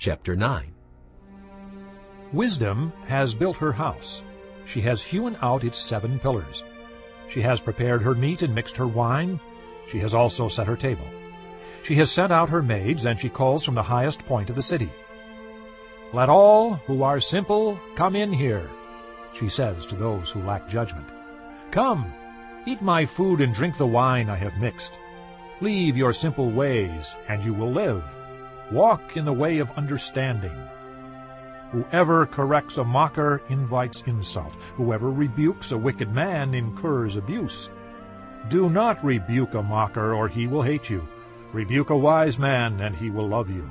chapter 9. Wisdom has built her house. She has hewn out its seven pillars. She has prepared her meat and mixed her wine. She has also set her table. She has sent out her maids, and she calls from the highest point of the city. Let all who are simple come in here, she says to those who lack judgment. Come, eat my food and drink the wine I have mixed. Leave your simple ways, and you will live. Walk in the way of understanding. Whoever corrects a mocker invites insult. Whoever rebukes a wicked man incurs abuse. Do not rebuke a mocker, or he will hate you. Rebuke a wise man, and he will love you.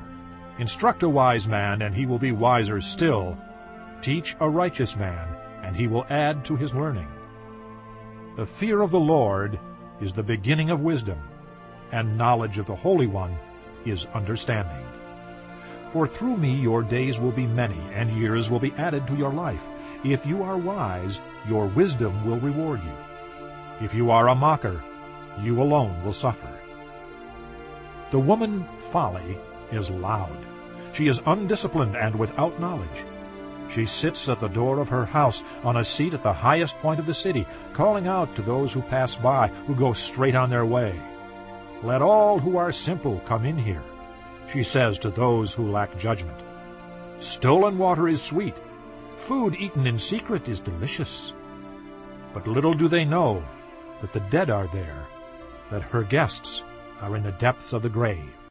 Instruct a wise man, and he will be wiser still. Teach a righteous man, and he will add to his learning. The fear of the Lord is the beginning of wisdom, and knowledge of the Holy One is understanding. For through me your days will be many, and years will be added to your life. If you are wise, your wisdom will reward you. If you are a mocker, you alone will suffer. The woman folly is loud. She is undisciplined and without knowledge. She sits at the door of her house on a seat at the highest point of the city, calling out to those who pass by, who go straight on their way. Let all who are simple come in here, she says to those who lack judgment. Stolen water is sweet. Food eaten in secret is delicious. But little do they know that the dead are there, that her guests are in the depths of the grave.